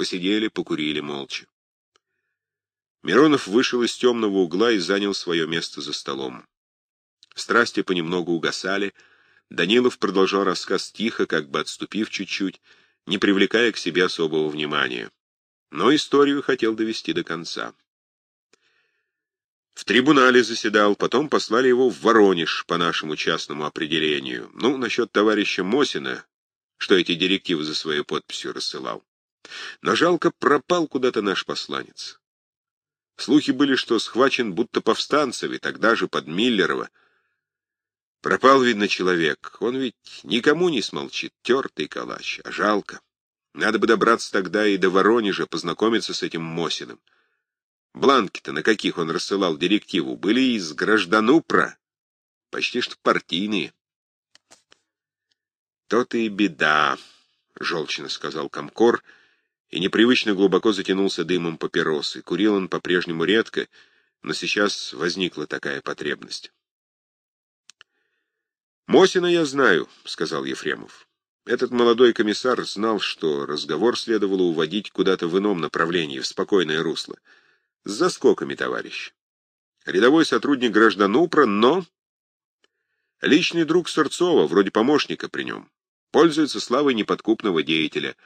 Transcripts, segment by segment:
Посидели, покурили молча. Миронов вышел из темного угла и занял свое место за столом. Страсти понемногу угасали. Данилов продолжал рассказ тихо, как бы отступив чуть-чуть, не привлекая к себе особого внимания. Но историю хотел довести до конца. В трибунале заседал, потом послали его в Воронеж по нашему частному определению. Ну, насчет товарища Мосина, что эти директивы за своей подписью рассылал. Но жалко, пропал куда-то наш посланец. Слухи были, что схвачен будто повстанцами, тогда же под Миллерова. Пропал, видно, человек. Он ведь никому не смолчит, тертый калач, а жалко. Надо бы добраться тогда и до Воронежа, познакомиться с этим Мосиным. Бланки-то, на каких он рассылал директиву, были из гражданупра, почти что партийные. То-то и беда, — желчно сказал Комкор, и непривычно глубоко затянулся дымом папиросы. Курил он по-прежнему редко, но сейчас возникла такая потребность. «Мосина я знаю», — сказал Ефремов. Этот молодой комиссар знал, что разговор следовало уводить куда-то в ином направлении, в спокойное русло. С заскоками, товарищ. Рядовой сотрудник гражданупра, но... Личный друг Сырцова, вроде помощника при нем. Пользуется славой неподкупного деятеля.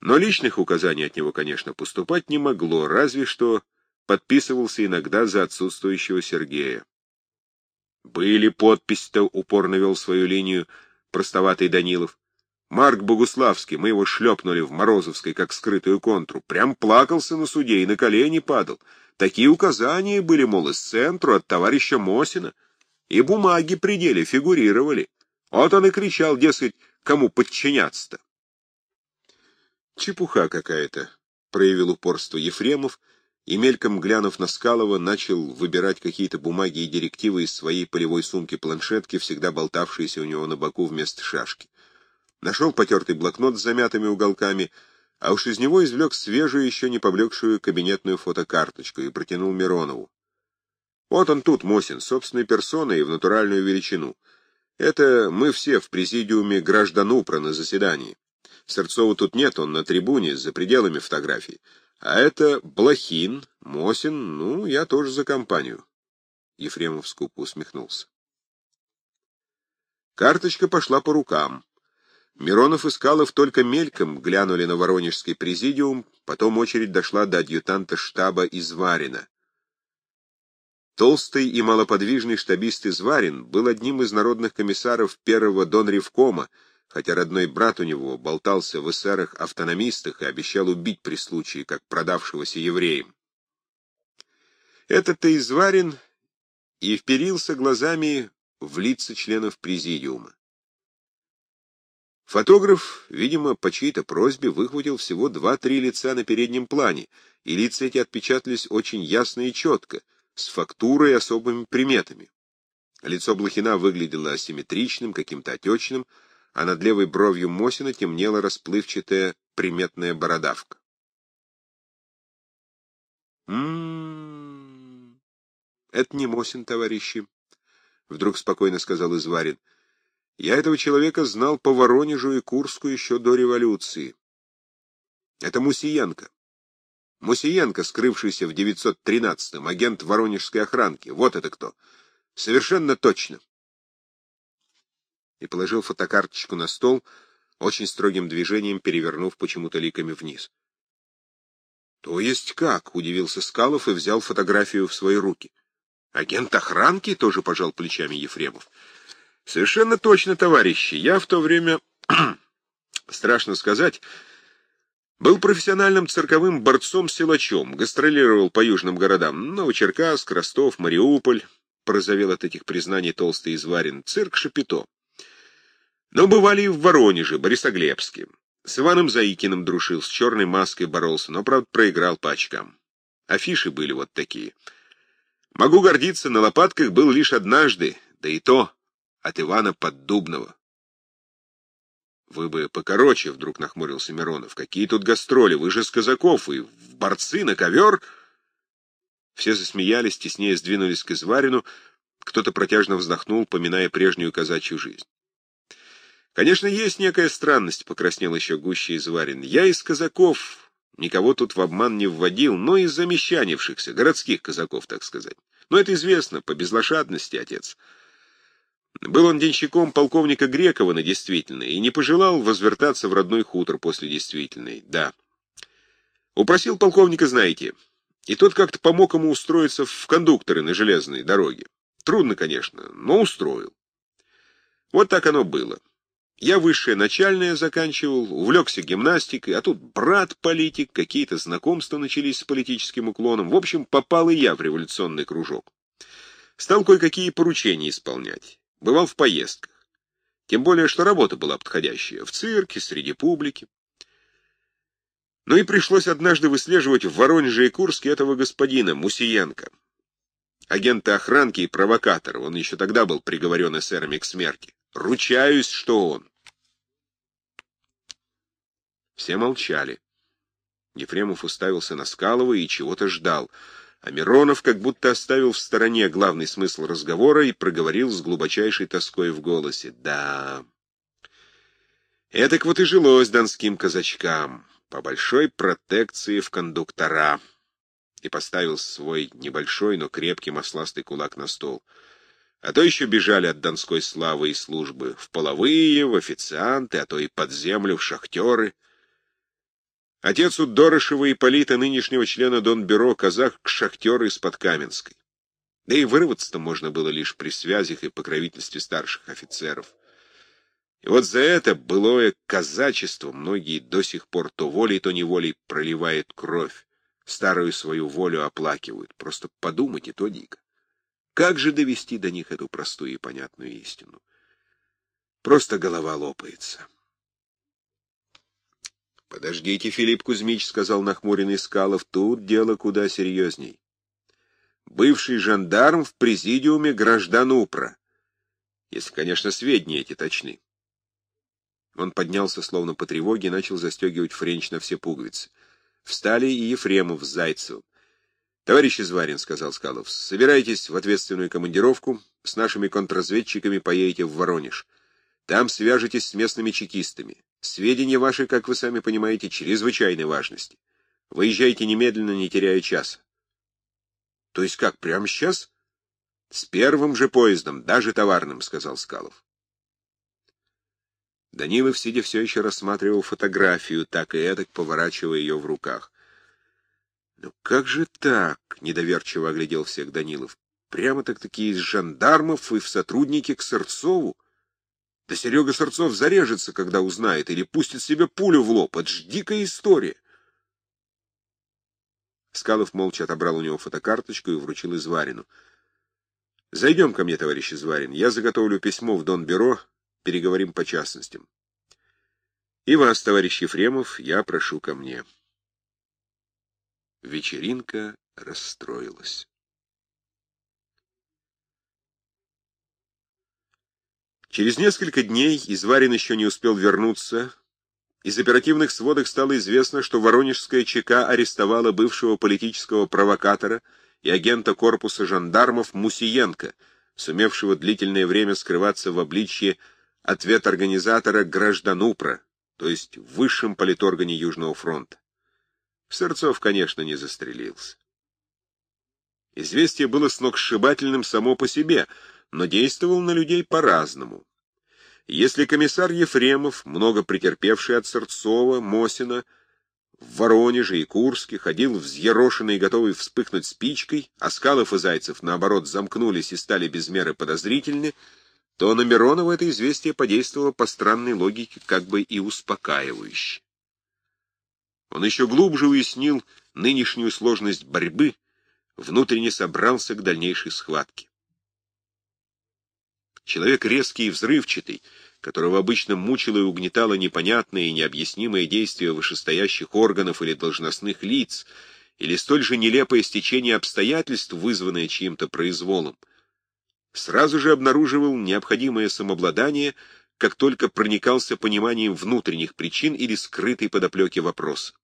Но личных указаний от него, конечно, поступать не могло, разве что подписывался иногда за отсутствующего Сергея. Были подписи-то, упорно вел свою линию простоватый Данилов. Марк Богуславский, мы его шлепнули в Морозовской, как скрытую контру. Прям плакался на суде и на колени падал. Такие указания были, мол, из центру от товарища Мосина. И бумаги при деле фигурировали. Вот он и кричал, дескать, кому подчиняться-то. Чепуха какая-то, проявил упорство Ефремов, и, мельком глянув на Скалова, начал выбирать какие-то бумаги и директивы из своей полевой сумки-планшетки, всегда болтавшиеся у него на боку вместо шашки. Нашел потертый блокнот с замятыми уголками, а уж из него извлек свежую, еще не поблекшую кабинетную фотокарточку и протянул Миронову. Вот он тут, Мосин, собственной персоной и в натуральную величину. Это мы все в президиуме граждан УПРА на заседании. Сырцова тут нет, он на трибуне, за пределами фотографии. А это Блохин, Мосин, ну, я тоже за компанию. Ефремов скупо усмехнулся. Карточка пошла по рукам. Миронов и Скалов только мельком глянули на Воронежский президиум, потом очередь дошла до адъютанта штаба Изварина. Толстый и малоподвижный штабист Изварин был одним из народных комиссаров первого Донревкома, хотя родной брат у него болтался в эсерах-автономистах и обещал убить при случае, как продавшегося евреям. Этот-то Изварин и вперился глазами в лица членов президиума. Фотограф, видимо, по чьей-то просьбе выхватил всего два-три лица на переднем плане, и лица эти отпечатались очень ясно и четко, с фактурой и особыми приметами. Лицо Блохина выглядело асимметричным, каким-то отечным, а над левой бровью Мосина темнела расплывчатая приметная бородавка. «М-м-м, это не Мосин, товарищи», — вдруг спокойно сказал Изварин. Я этого человека знал по Воронежу и Курску еще до революции. Это Мусиенко. Мусиенко, скрывшийся в 913-м, агент воронежской охранки. Вот это кто. Совершенно точно. И положил фотокарточку на стол, очень строгим движением перевернув почему-то ликами вниз. «То есть как?» — удивился Скалов и взял фотографию в свои руки. «Агент охранки?» — тоже пожал плечами Ефремов. Совершенно точно, товарищи. Я в то время, страшно сказать, был профессиональным цирковым борцом-силачом, гастролировал по южным городам, Новочеркасск, Ростов, Мариуполь, порозовел от этих признаний толстый изварин, цирк Шапито. Но бывали и в Воронеже, Борисоглебске. С Иваном Заикиным дружил, с черной маской боролся, но, правда, проиграл по очкам. Афиши были вот такие. Могу гордиться, на лопатках был лишь однажды, да и то от Ивана Поддубного. Вы бы покороче, — вдруг нахмурился Миронов. Какие тут гастроли? Вы же с казаков и в борцы на ковер. Все засмеялись, теснее сдвинулись к изварину. Кто-то протяжно вздохнул, поминая прежнюю казачью жизнь. Конечно, есть некая странность, — покраснел еще гуще изварин. Я из казаков, никого тут в обман не вводил, но из замещанившихся, городских казаков, так сказать. Но это известно, по безлошадности, отец. Был он денщиком полковника Грекова на действительной и не пожелал возвертаться в родной хутор после действительной, да. Упросил полковника, знаете, и тот как-то помог ему устроиться в кондукторы на железной дороге. Трудно, конечно, но устроил. Вот так оно было. Я высшее начальное заканчивал, увлекся гимнастикой, а тут брат-политик, какие-то знакомства начались с политическим уклоном. В общем, попал и я в революционный кружок. Стал кое-какие поручения исполнять. Бывал в поездках. Тем более, что работа была подходящая. В цирке, среди публики. Ну и пришлось однажды выслеживать в Воронеже и Курске этого господина, Мусиенко. Агента охранки и провокатора. Он еще тогда был приговорен эсерами к смерти. Ручаюсь, что он. Все молчали. Ефремов уставился на Скалова и чего-то ждал. А Миронов как будто оставил в стороне главный смысл разговора и проговорил с глубочайшей тоской в голосе. «Да, этак вот и жилось донским казачкам, по большой протекции в кондуктора». И поставил свой небольшой, но крепкий масластый кулак на стол — а то еще бежали от донской славы и службы в половые, в официанты, а то и под землю, в шахтеры. Отец у Дорошева и Полита, нынешнего члена Донбюро, казах-шахтер из-под Каменской. Да и вырваться-то можно было лишь при связях и покровительстве старших офицеров. И вот за это былое казачество многие до сих пор то волей, то неволей проливают кровь, старую свою волю оплакивают. Просто подумайте, то дико. Как же довести до них эту простую и понятную истину? Просто голова лопается. «Подождите, Филипп Кузьмич», — сказал нахмуренный Скалов, — «тут дело куда серьезней. Бывший жандарм в президиуме граждан Упра, если, конечно, сведения эти точны». Он поднялся, словно по тревоге, и начал застегивать френч на все пуговицы. Встали и Ефремов с Зайцевым. «Товарищ Изварин», — сказал Скалов, — «собирайтесь в ответственную командировку, с нашими контрразведчиками поедете в Воронеж. Там свяжетесь с местными чекистами. Сведения ваши, как вы сами понимаете, чрезвычайной важности. Выезжайте немедленно, не теряя часа». «То есть как, прямо сейчас?» «С первым же поездом, даже товарным», — сказал Скалов. Данилов, сидя все еще рассматривал фотографию, так и эдак поворачивая ее в руках. «Ну как же так?» — недоверчиво оглядел всех Данилов. «Прямо так-таки из жандармов и в сотрудники к Сырцову? Да Серега Сырцов зарежется, когда узнает, или пустит себе пулю в лоб. Это ж дикая история!» Скалов молча отобрал у него фотокарточку и вручил Изварину. «Зайдем ко мне, товарищ Изварин. Я заготовлю письмо в Донбюро, переговорим по частностям. И вас, товарищ Ефремов, я прошу ко мне». Вечеринка расстроилась. Через несколько дней Изварин еще не успел вернуться. Из оперативных сводок стало известно, что Воронежская ЧК арестовала бывшего политического провокатора и агента корпуса жандармов Мусиенко, сумевшего длительное время скрываться в обличье ответ организатора гражданупра, то есть в высшем политоргане Южного фронта. Сырцов, конечно, не застрелился. Известие было сногсшибательным само по себе, но действовал на людей по-разному. Если комиссар Ефремов, много претерпевший от Сырцова, Мосина, в Воронеже и Курске ходил взъерошенный и готовый вспыхнуть спичкой, а Скалов и Зайцев, наоборот, замкнулись и стали без меры подозрительны, то на Миронова это известие подействовало по странной логике как бы и успокаивающе. Он еще глубже уяснил нынешнюю сложность борьбы, внутренне собрался к дальнейшей схватке. Человек резкий и взрывчатый, которого обычно мучило и угнетало непонятное и необъяснимое действие вышестоящих органов или должностных лиц, или столь же нелепое стечение обстоятельств, вызванное чьим-то произволом, сразу же обнаруживал необходимое самообладание, как только проникался пониманием внутренних причин или скрытой подоплеки вопроса.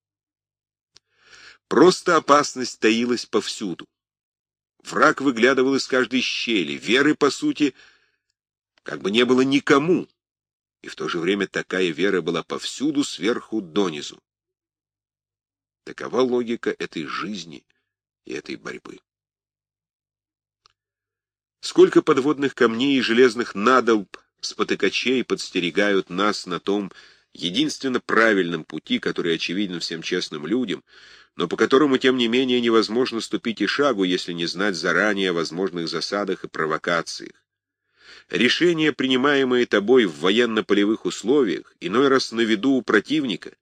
Просто опасность таилась повсюду. Враг выглядывал из каждой щели, веры, по сути, как бы не было никому, и в то же время такая вера была повсюду, сверху донизу. Такова логика этой жизни и этой борьбы. Сколько подводных камней и железных надолб, спотыкачей подстерегают нас на том единственно правильном пути, который очевиден всем честным людям, но по которому, тем не менее, невозможно ступить и шагу, если не знать заранее о возможных засадах и провокациях. Решения, принимаемые тобой в военно-полевых условиях, иной раз на виду у противника,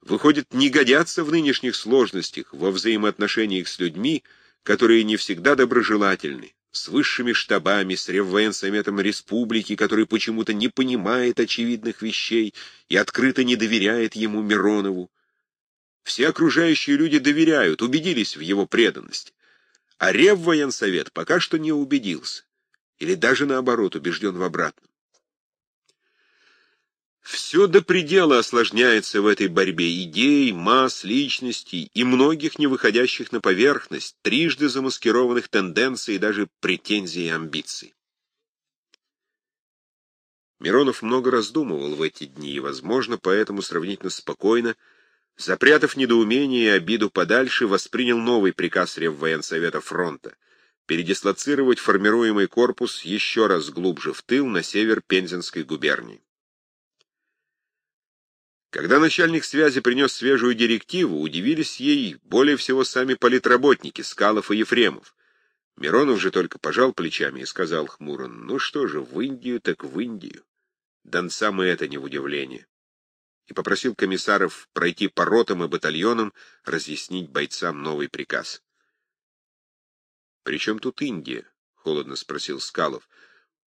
выходит, не годятся в нынешних сложностях, во взаимоотношениях с людьми, которые не всегда доброжелательны, с высшими штабами, с Реввоенсоветом Республики, который почему-то не понимает очевидных вещей и открыто не доверяет ему Миронову. Все окружающие люди доверяют, убедились в его преданности. А Реввоенсовет пока что не убедился. Или даже наоборот, убежден в обратном. Все до предела осложняется в этой борьбе идей, масс, личностей и многих не выходящих на поверхность, трижды замаскированных тенденций и даже претензий и амбиций. Миронов много раздумывал в эти дни и, возможно, поэтому сравнительно спокойно, запрятав недоумение и обиду подальше, воспринял новый приказ Реввоенсовета фронта передислоцировать формируемый корпус еще раз глубже в тыл на север Пензенской губернии. Когда начальник связи принес свежую директиву, удивились ей более всего сами политработники, Скалов и Ефремов. Миронов же только пожал плечами и сказал хмуро, ну что же, в Индию так в Индию. Донцам и это не в удивление. И попросил комиссаров пройти по ротам и батальонам, разъяснить бойцам новый приказ. «При чем тут Индия?» — холодно спросил Скалов.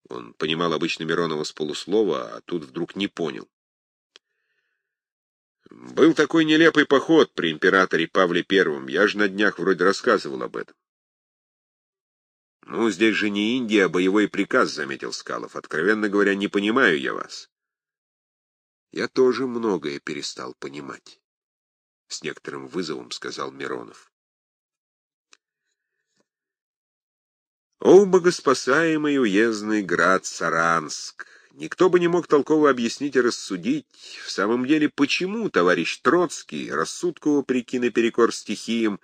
Он понимал обычно Миронова с полуслова, а тут вдруг не понял. Был такой нелепый поход при императоре Павле Первом. Я же на днях вроде рассказывал об этом. Ну, здесь же не Индия, а боевой приказ, — заметил Скалов. Откровенно говоря, не понимаю я вас. Я тоже многое перестал понимать. С некоторым вызовом сказал Миронов. О, богоспасаемый уездный град Саранск! Никто бы не мог толково объяснить и рассудить, в самом деле, почему товарищ Троцкий, рассудку вопреки наперекор стихиям,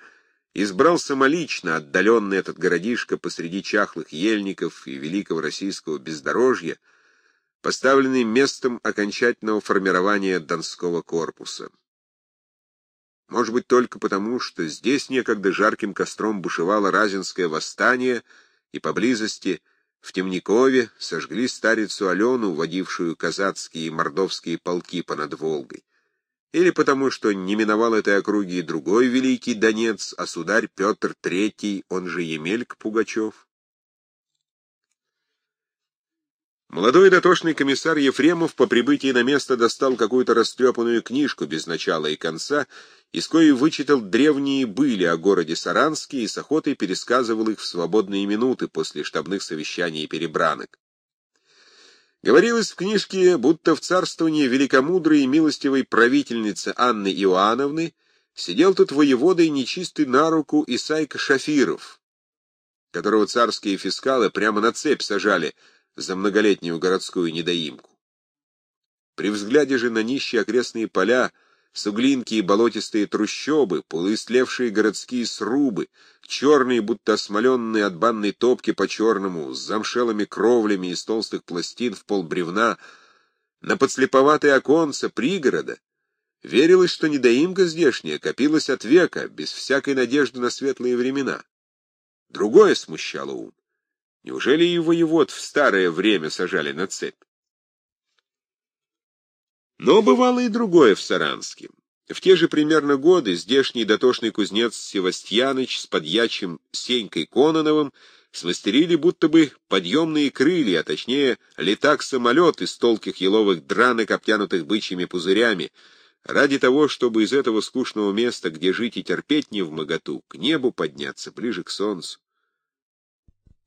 избрал самолично отдаленный этот городишко посреди чахлых ельников и великого российского бездорожья, поставленный местом окончательного формирования Донского корпуса. Может быть, только потому, что здесь некогда жарким костром бушевало Разинское восстание, и поблизости — в Темникове сожгли старицу Алену, водившую казацкие и мордовские полки понад Волгой. Или потому, что не миновал этой округи и другой великий Донец, а сударь Петр III, он же Емельк Пугачев. Молодой дотошный комиссар Ефремов по прибытии на место достал какую-то растрепанную книжку без начала и конца, из коей вычитал древние были о городе Саранске и с охотой пересказывал их в свободные минуты после штабных совещаний и перебранок. Говорилось в книжке, будто в царствовании великомудрой и милостивой правительницы Анны Иоанновны сидел тут воевода и нечистый на руку Исайка Шафиров, которого царские фискалы прямо на цепь сажали — за многолетнюю городскую недоимку. При взгляде же на нищие окрестные поля, суглинки и болотистые трущобы, полуистлевшие городские срубы, черные, будто осмоленные от банной топки по-черному, с замшелыми кровлями из толстых пластин в пол бревна, на подслеповатые оконца пригорода, верилось, что недоимка здешняя копилась от века, без всякой надежды на светлые времена. Другое смущало ум. Неужели и воевод в старое время сажали на цепь? Но бывало и другое в Саранске. В те же примерно годы здешний дотошный кузнец Севастьяныч с подьячим Сенькой Кононовым смастерили будто бы подъемные крылья, а точнее летак-самолет из толких еловых дранок, обтянутых бычьими пузырями, ради того, чтобы из этого скучного места, где жить и терпеть не в моготу, к небу подняться ближе к солнцу.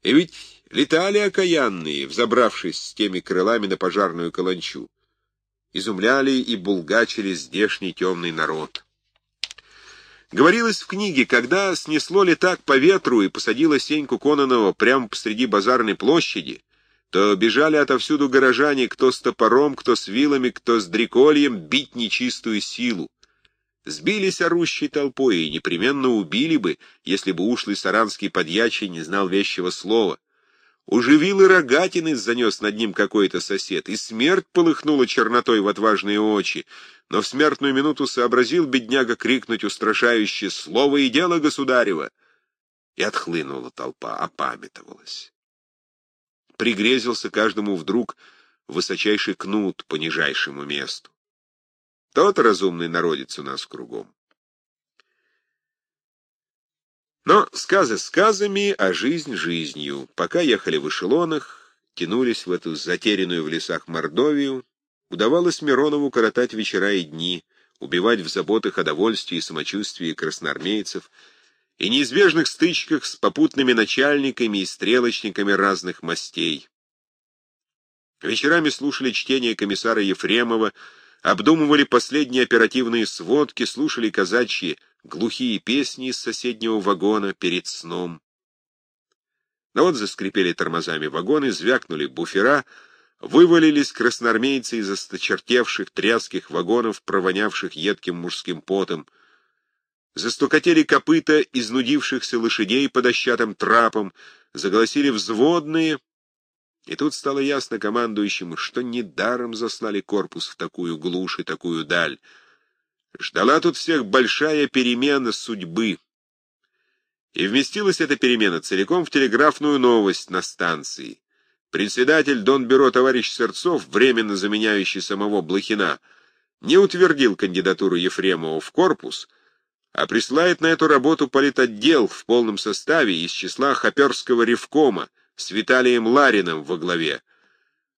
И ведь летали окаянные, взобравшись с теми крылами на пожарную каланчу. Изумляли и булгачили здешний темный народ. Говорилось в книге, когда снесло летак по ветру и посадило Сеньку Кононова прямо посреди базарной площади, то бежали отовсюду горожане, кто с топором, кто с вилами, кто с дрекольем, бить нечистую силу. Сбились орущей толпой и непременно убили бы, если бы ушлый саранский подьячий не знал вещего слова. Уже вилы рогатины занес над ним какой-то сосед, и смерть полыхнула чернотой в отважные очи, но в смертную минуту сообразил бедняга крикнуть устрашающее «Слово и дело, государева!» И отхлынула толпа, опамятовалась. Пригрезился каждому вдруг высочайший кнут по нижайшему месту. Тот разумный народец у нас кругом. Но сказы сказами, а жизнь жизнью. Пока ехали в эшелонах, тянулись в эту затерянную в лесах Мордовию, удавалось Миронову коротать вечера и дни, убивать в заботах о довольстве и самочувствии красноармейцев и неизбежных стычках с попутными начальниками и стрелочниками разных мастей. Вечерами слушали чтение комиссара Ефремова, обдумывали последние оперативные сводки, слушали казачьи глухие песни из соседнего вагона перед сном. Но вот заскрипели тормозами вагоны, звякнули буфера, вывалились красноармейцы из осточертевших тряских вагонов, провонявших едким мужским потом. Застукотели копыта изнудившихся лошадей по дощатым трапам, заголосили взводные — и тут стало ясно командующему, что недаром заслали корпус в такую глушь и такую даль. Ждала тут всех большая перемена судьбы. И вместилась эта перемена целиком в телеграфную новость на станции. Председатель Донбюро товарищ Сырцов, временно заменяющий самого Блохина, не утвердил кандидатуру Ефремова в корпус, а присылает на эту работу политотдел в полном составе из числа Хоперского ревкома, с Виталием Лариным во главе,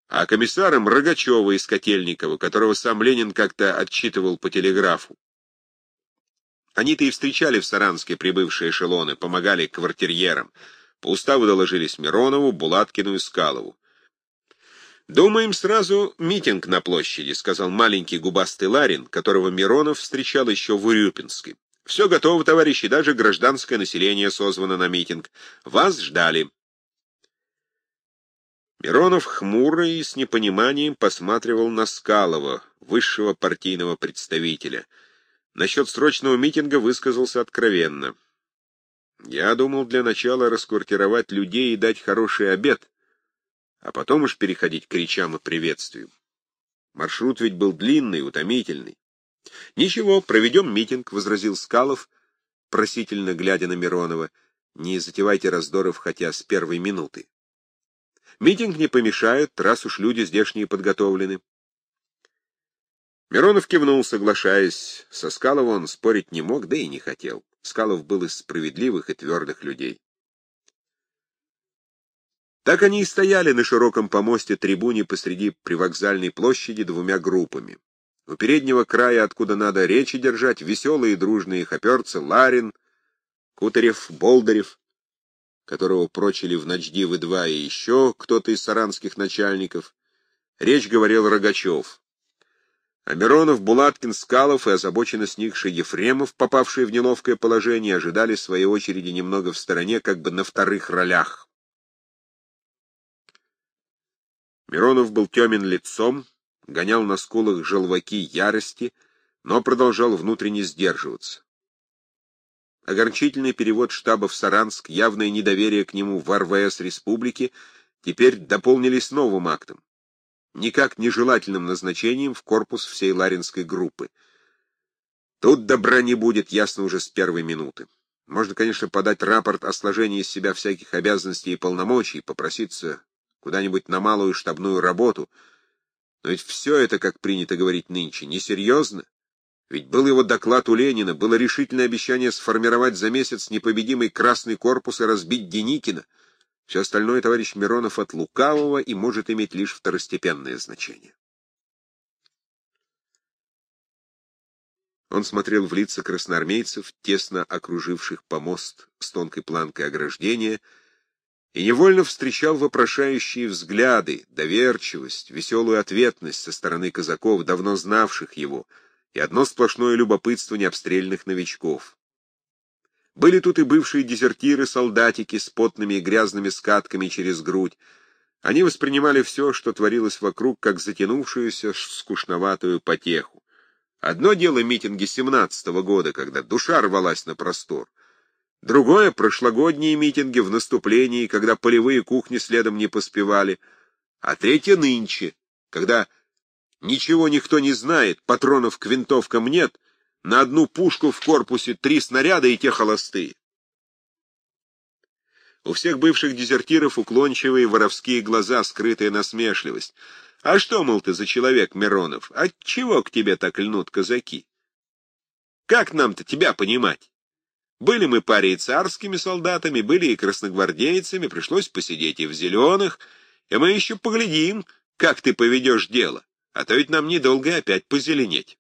а комиссаром Рогачева из Котельникова, которого сам Ленин как-то отчитывал по телеграфу. Они-то и встречали в Саранске прибывшие эшелоны, помогали квартирьерам. По уставу доложились Миронову, Булаткину и Скалову. «Думаем сразу митинг на площади», — сказал маленький губастый Ларин, которого Миронов встречал еще в Урюпинске. «Все готово, товарищи, даже гражданское население созвано на митинг. Вас ждали». Миронов хмуро и с непониманием посматривал на Скалова, высшего партийного представителя. Насчет срочного митинга высказался откровенно. Я думал для начала расквартировать людей и дать хороший обед, а потом уж переходить к речам и приветствиям. Маршрут ведь был длинный, утомительный. — Ничего, проведем митинг, — возразил Скалов, просительно глядя на Миронова. — Не затевайте раздоров хотя с первой минуты. Митинг не помешает, раз уж люди здешние подготовлены. Миронов кивнул, соглашаясь. Со Скаловым он спорить не мог, да и не хотел. Скалов был из справедливых и твердых людей. Так они и стояли на широком помосте трибуне посреди привокзальной площади двумя группами. У переднего края, откуда надо речи держать, веселые и дружные хоперцы Ларин, Кутарев, Болдырев, которого прочили в Ночдивы-2 и еще кто-то из саранских начальников. Речь говорил Рогачев. А Миронов, Булаткин, Скалов и озабоченно сникший Ефремов, попавшие в неловкое положение, ожидали своей очереди немного в стороне, как бы на вторых ролях. Миронов был темен лицом, гонял на скулах желваки ярости, но продолжал внутренне сдерживаться. Огорчительный перевод штаба в Саранск, явное недоверие к нему в РВС республики теперь дополнились новым актом, никак нежелательным назначением в корпус всей Ларинской группы. Тут добра не будет, ясно уже с первой минуты. Можно, конечно, подать рапорт о сложении из себя всяких обязанностей и полномочий, попроситься куда-нибудь на малую штабную работу, но ведь все это, как принято говорить нынче, несерьезно. Ведь был его доклад у Ленина, было решительное обещание сформировать за месяц непобедимый Красный корпус и разбить Деникина. Все остальное товарищ Миронов от лукавого и может иметь лишь второстепенное значение. Он смотрел в лица красноармейцев, тесно окруживших помост с тонкой планкой ограждения, и невольно встречал вопрошающие взгляды, доверчивость, веселую ответность со стороны казаков, давно знавших его — и одно сплошное любопытство необстрельных новичков. Были тут и бывшие дезертиры-солдатики с потными и грязными скатками через грудь. Они воспринимали все, что творилось вокруг, как затянувшуюся скучноватую потеху. Одно дело митинги семнадцатого года, когда душа рвалась на простор. Другое — прошлогодние митинги в наступлении, когда полевые кухни следом не поспевали. А третье — нынче, когда ничего никто не знает, патронов к винтовкам нет, на одну пушку в корпусе три снаряда и те холостые. У всех бывших дезертиров уклончивые воровские глаза, скрытая насмешливость — а что, мол, ты за человек, Миронов? Отчего к тебе так льнут казаки? Как нам-то тебя понимать? Были мы паре и царскими солдатами, были и красногвардейцами, пришлось посидеть и в зеленых, и мы еще поглядим, как ты поведешь дело, а то ведь нам недолго опять позеленеть.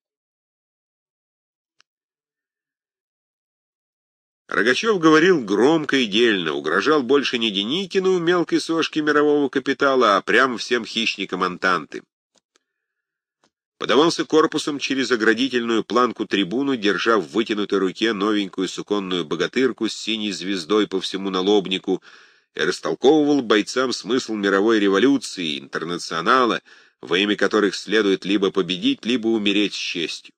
Рогачев говорил громко и дельно, угрожал больше не Деникину, мелкой сошке мирового капитала, а прямо всем хищникам Антанты. Подавался корпусом через оградительную планку трибуну, держа в вытянутой руке новенькую суконную богатырку с синей звездой по всему налобнику, и растолковывал бойцам смысл мировой революции, интернационала, во имя которых следует либо победить, либо умереть с честью.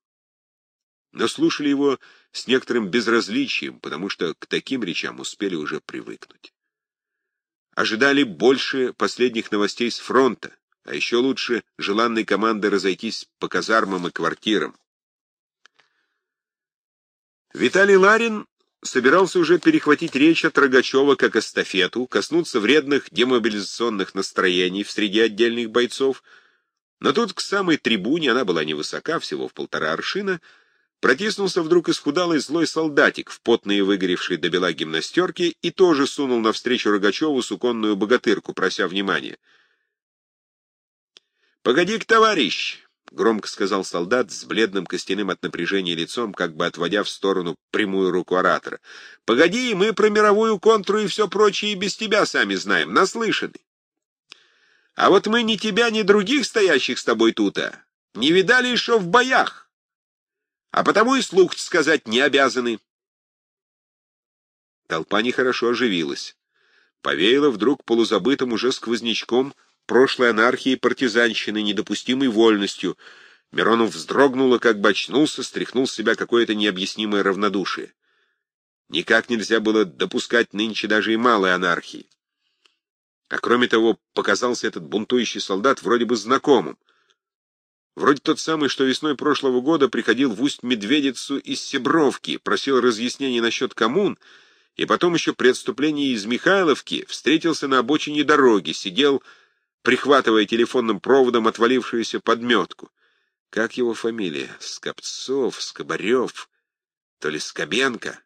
Но слушали его с некоторым безразличием, потому что к таким речам успели уже привыкнуть. Ожидали больше последних новостей с фронта, а еще лучше желанной команды разойтись по казармам и квартирам. Виталий Ларин собирался уже перехватить речь от Рогачева как эстафету, коснуться вредных демобилизационных настроений в среде отдельных бойцов, но тут к самой трибуне, она была невысока, всего в полтора аршина, Протиснулся вдруг исхудалый злой солдатик в потные выгоревшей до бела гимнастерке и тоже сунул навстречу Рогачеву суконную богатырку, прося внимания. «Погоди-ка, товарищ!» — громко сказал солдат с бледным костяным от напряжения лицом, как бы отводя в сторону прямую руку оратора. «Погоди, мы про мировую контру и все прочее и без тебя сами знаем, наслышаны. А вот мы ни тебя, ни других стоящих с тобой тут, а не видали еще в боях а потому и слух сказать не обязаны. Толпа нехорошо оживилась. Повеяло вдруг полузабытым уже сквознячком прошлой анархии партизанщины, недопустимой вольностью. Миронов вздрогнул как бы очнулся, стряхнул с себя какое-то необъяснимое равнодушие. Никак нельзя было допускать нынче даже и малой анархии. А кроме того, показался этот бунтующий солдат вроде бы знакомым. Вроде тот самый, что весной прошлого года приходил в Усть-Медведицу из Себровки, просил разъяснений насчет коммун, и потом еще при отступлении из Михайловки встретился на обочине дороги, сидел, прихватывая телефонным проводом отвалившуюся подметку. Как его фамилия? Скопцов, Скобарев, то ли Скобенко?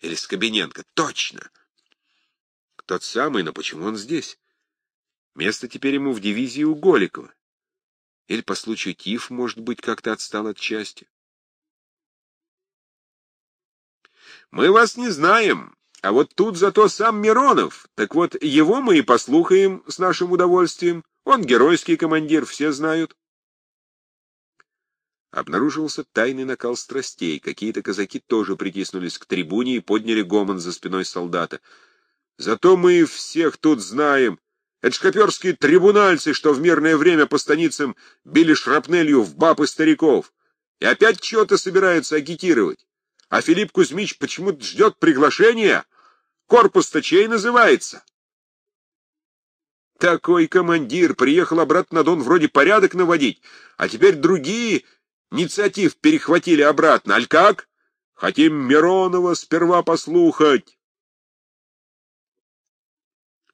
Или Скобиненко? Точно! Тот самый, но почему он здесь? Место теперь ему в дивизии у Голикова. Или по случаю тиф, может быть, как-то отстал от части. Мы вас не знаем, а вот тут зато сам Миронов. Так вот, его мы и послухаем с нашим удовольствием. Он геройский командир, все знают. Обнаружился тайный накал страстей. Какие-то казаки тоже притиснулись к трибуне и подняли гомон за спиной солдата. Зато мы всех тут знаем. Это ж коперские трибунальцы, что в мирное время по станицам били шрапнелью в баб и стариков. И опять чего-то собираются агитировать. А Филипп Кузьмич почему-то ждет приглашения. Корпус-то чей называется? Такой командир приехал обратно на Дон вроде порядок наводить, а теперь другие инициатив перехватили обратно. Аль как? Хотим Миронова сперва послухать.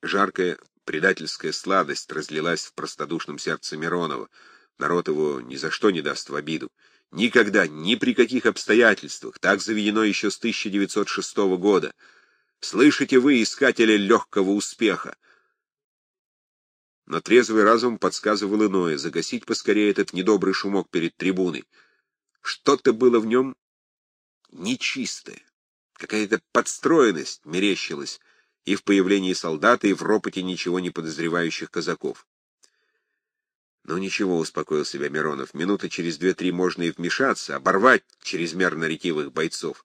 Жаркое предательская сладость разлилась в простодушном сердце Миронова. Народ его ни за что не даст в обиду. Никогда, ни при каких обстоятельствах. Так заведено еще с 1906 года. Слышите вы, искатели легкого успеха? Но трезвый разум подсказывал иное — загасить поскорее этот недобрый шумок перед трибуной. Что-то было в нем нечистое, какая-то подстроенность мерещилась, и в появлении солдата, и в ропоте ничего не подозревающих казаков. Но ничего, успокоил себя Миронов, минуты через две-три можно и вмешаться, оборвать чрезмерно ретивых бойцов.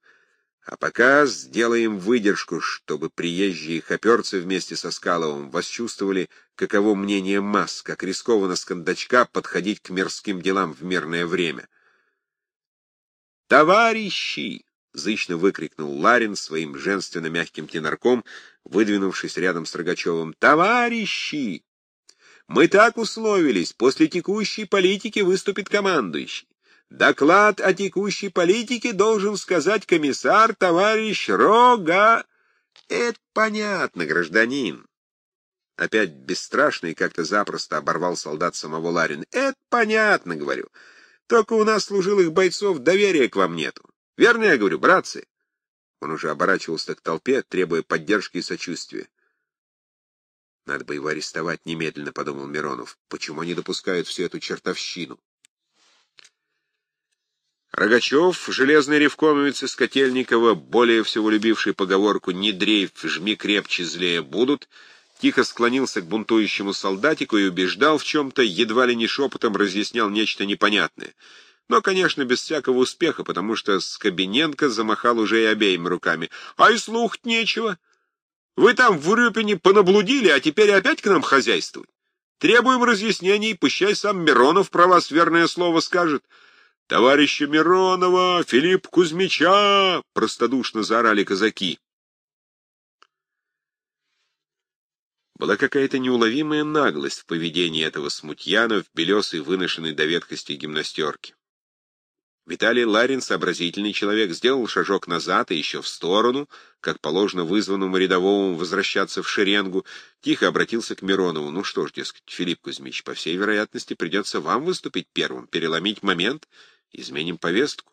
А пока сделаем выдержку, чтобы приезжие хоперцы вместе со Скаловым восчувствовали, каково мнение масс, как рискованно с кондачка подходить к мирским делам в мирное время — «Товарищи!» — зычно выкрикнул Ларин своим женственно-мягким тенорком, выдвинувшись рядом с Рогачевым. «Товарищи! Мы так условились, после текущей политики выступит командующий. Доклад о текущей политике должен сказать комиссар товарищ Рога. Это понятно, гражданин. Опять бесстрашный как-то запросто оборвал солдат самого Ларин. Это понятно, говорю. Только у нас служилых бойцов доверия к вам нету. Верно я говорю, братцы? Он уже оборачивался к толпе, требуя поддержки и сочувствия. Надо бы его арестовать немедленно, — подумал Миронов. Почему они допускают всю эту чертовщину? Рогачев, железный ревкомовец из Котельникова, более всего любивший поговорку «не дрейф, жми крепче, злее будут», тихо склонился к бунтующему солдатику и убеждал в чем-то, едва ли не шепотом разъяснял нечто непонятное. Но, конечно, без всякого успеха, потому что Скобиненко замахал уже и обеими руками. «А и слухать нечего. Вы там в Урюпине понаблудили, а теперь опять к нам хозяйствовать. Требуем разъяснений, пущай сам Миронов про вас верное слово скажет». «Товарища Миронова! Филипп Кузьмича!» — простодушно заорали казаки. Была какая-то неуловимая наглость в поведении этого смутьяна в белесой, выношенной до ветхости гимнастерке. Виталий Ларин, сообразительный человек, сделал шажок назад и еще в сторону, как положено вызванному рядовому возвращаться в шеренгу, тихо обратился к Миронову. «Ну что ж, дескать, Филипп Кузьмич, по всей вероятности придется вам выступить первым, переломить момент» Изменим повестку.